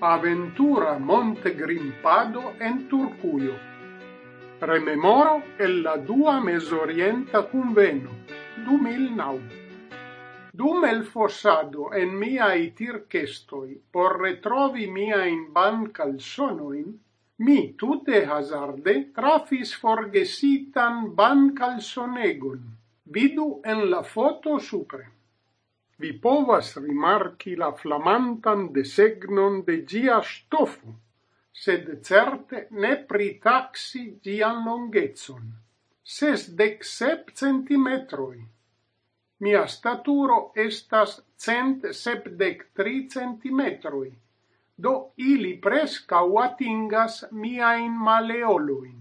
aventura monte grimpado en Turcuio. Rememoro el la dua mesorienta conveno, 2009. Dum el fossado en miai tirchestoi por retrovi mia in ban calsonoin, mi tute hazarde trafis forgesitan ban calsonegon. Vidu en la foto supre vi povas rimarki la flamantan desegnon de gia stofo, sed certe ne pritaxi gian longhezzon. Ses dec sep centimetroi. Mia staturo estas cent sepdec tri centimetroi, do ili presca atingas miain maleoloin.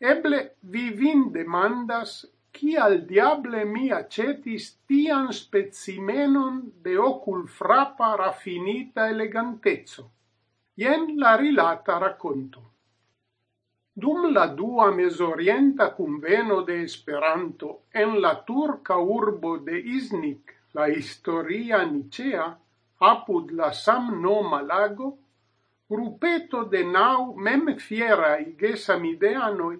Eble vi vin demandas kial diable mi accetis tian specimenon de ocul frappa raffinita elegantezzo. Ien la rilata racconto. Dum la dua mesorienta conveno de Esperanto en la turca urbo de Iznik, la historia Nicea, apud la samnoma lago, grupeto de nau mem fierae gesamideanoi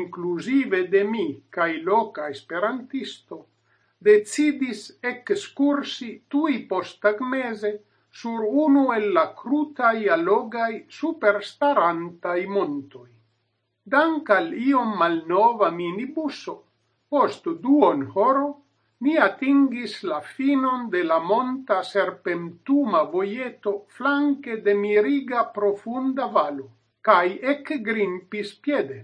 inclusive de mi cae loca esperantisto, decidis excursi tui postagmese sur unu el la crutai allogai superstarantai montoi. Dank al iom malnova minibusso, post duon horo, ni atingis la finon de la monta serpentuma voieto flanque de miriga profunda valo, cae ec grimpis piede.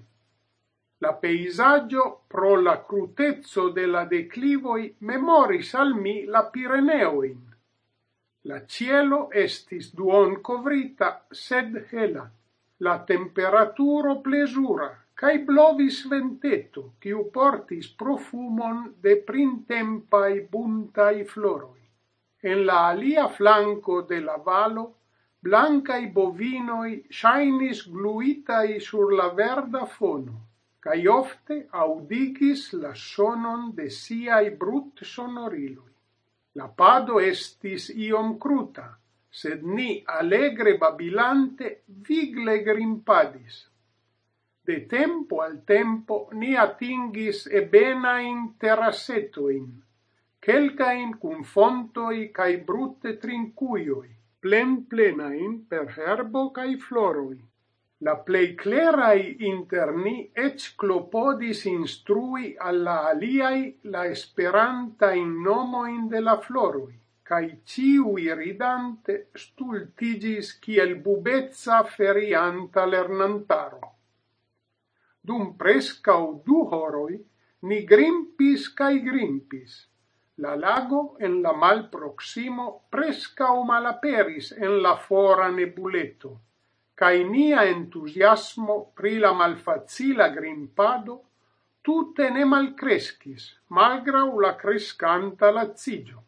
La peisaggio, pro la crutezzo de la declivoi, memoris al mi la Pireneoin. La cielo estis duon covrita, sed hela. La temperaturo plesura, cae blovis venteto, quiu portis profumon de printempai buntai floroi. En la alia flanco de la valo, blancai bovinoi shainis gluitai sur la verda fono cae ofte audigis la sonon de siai brut sonoriloj. La pado estis iom cruta, sed ni allegre babilante vigle grimpadis. De tempo al tempo ni atingis ebenain terrasetoin, quelcain cum fontoi cae brutte trincuioi, plen plenain per herbo cae floroi la plei clerai inter ni ec clopodis instrui alla aliai la esperanta in nomoin de la florui, cae ciu iridante stultigis ciel bubezza ferianta lernantaro. Dum prescau du horoi ni grimpis cae grimpis, La lago en la mal malproximo prescau malaperis en la fora nebuleto cae nia entusiasmo pri la malfacila grimpado tutte ne malcrescis, malgrau la crescanta lazzigio.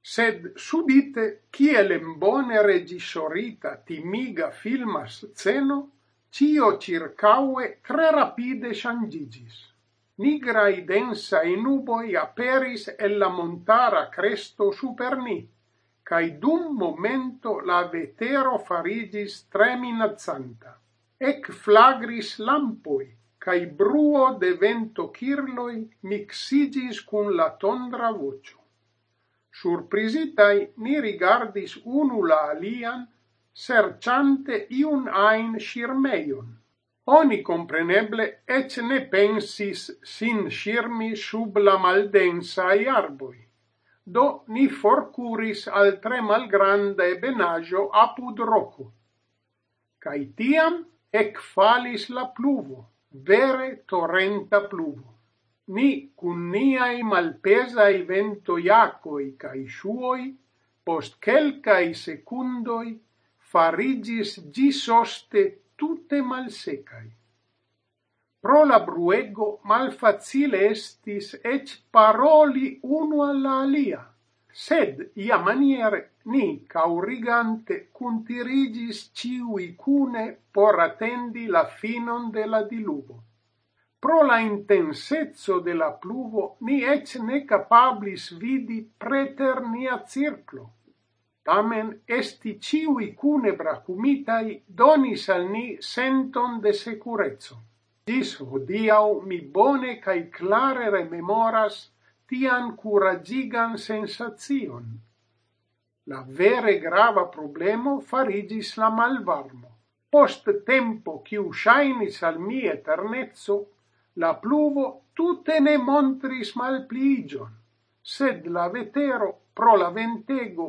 Sed subite, ciel embone regisorita timiga filma sceno, cio circaue tre rapide shangigis. Nigrai in nuboi aperis e la montara cresto super ni, cae dum momento la vetero farigis tre minazzanta. Ec flagris lampoi, cae bruo de vento kirloi mixigis cun la tondra vocio. Surprisitai ni rigardis unu la alian, serciante iun ain shirmeion. Oni compreneble ec ne pensis sin shirmi sub la maldensai arboi. Do ni forcuris al tre malgranda ebenajo apud roco. Cai tiam ecfalis la pluvo, vere torrenta pluvo. Ni cun niai malpesai ventoiacoi cae suoi, post quelcae secundoi, farigis gisoste tutte malsecai. Pro la bruego malfacile estis ec paroli uno alla alia, sed ia maniere ni caurigante cuntirigis ciui cune por attendi la finon de la diluvo. Pro la intensezzo de la pluvo ni ec ne capablis vidi preter nia circlo tamen esti ciui cune bracumitai donis al ni senton de securezzo. Dis hodiau mi bone cae clare rememoras tian curagigan sensazion. La vere grava problemo farigis la malvarmo. Post tempo ciu shainis al mi eternezzo, la pluvo tutte ne montris malpligion, sed la vetero pro la ventego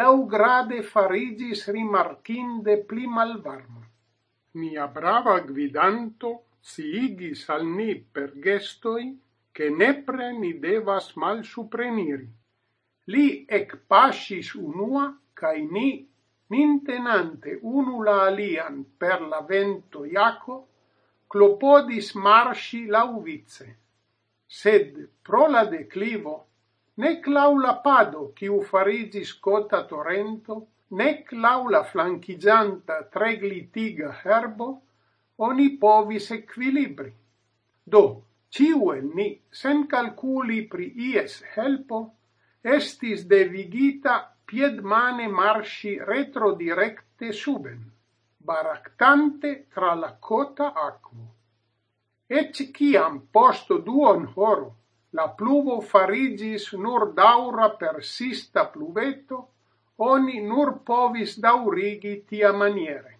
laugrade farigis rimarcinde pli malvarmo. Mia brava gvidanto sciigis al ni per gestoi che nepre ni devas mal supreniri. Li ec pascis unua, cae ni, nintenante unula alian per la vento iaco, clopodis marci lauvice. Sed pro la declivo, nec lau la pado, ciu farigis cota torrento, nec lau la flanchigianta treglitiga herbo, oni povis equilibri. Do, ciue ni, sen calculi pri ies helpo, estis devigita piedmane marsi retrodirecte suben, baractante tra la cota aquo. Et ciam posto duon horo la pluvo farigis nur daura persista pluveto, oni nur povis daurigi tia maniere.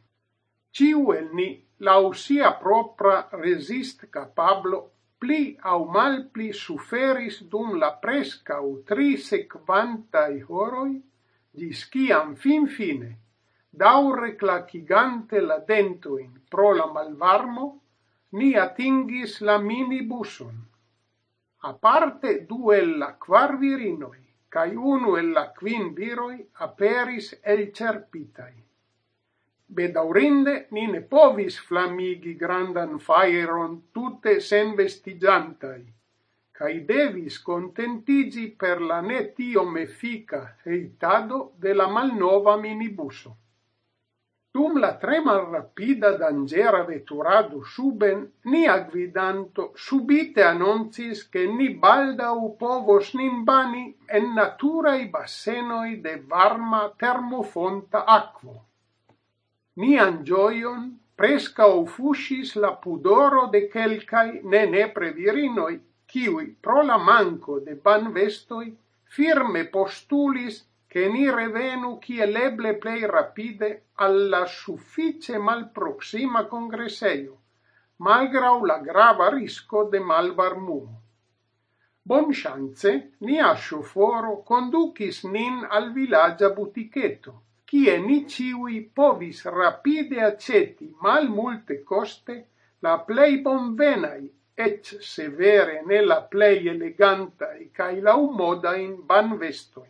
Ciu el ni lausia propra resist capablo pli au mal pli suferis dum la presca u tri sequantai horoi, dis ciam fin fine, daure clacigante la dentoin pro la malvarmo, ni atingis la minibuson. A parte du el la quar virinoi, cae unu el la quin viroi aperis el cerpitai bedaurinde ni ne povis flamigi grandan fairon tutte sen vestigiantai, cae devis contentigi per la ne tiom effica heitado de la malnova minibuso. Dum la trema rapida dangera veturado suben, ni agvidanto subite annoncis che ni baldau povos nin bani en naturai bassenoi de varma termofonta aquo. Mian gioion o fuscis la pudoro de quelcai ne nepre virinoi, kiui pro la manco de ban vestoi firme postulis che ni revenu eble plei rapide alla suffice malproxima congresseio, malgrau la grava risco de malvarmumo. Bon chance, ni a foro conducis nin al villagia buticheto, kie ni ciui povis rapide aceti mal multe coste la plei bonvenai, et severe ne la plei elegantai cae laumodain banvestoin.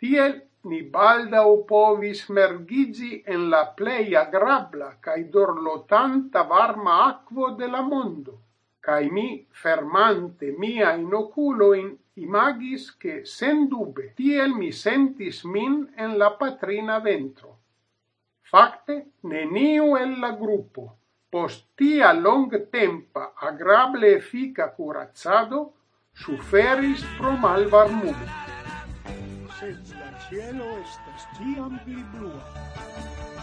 Tiel ni baldau povis mergigi en la plei agrabla cae dorlotanta varma aquo de la mondo, cae mi, fermante mia in oculoin, imagis che sendube tiel mi sentis min en la patrina ventro. Facte, neniu el la gruppo, post tia long tempa agrable effica curazzado, suferis pro malvarmumo. Sed la cielo estas tiam pli blua.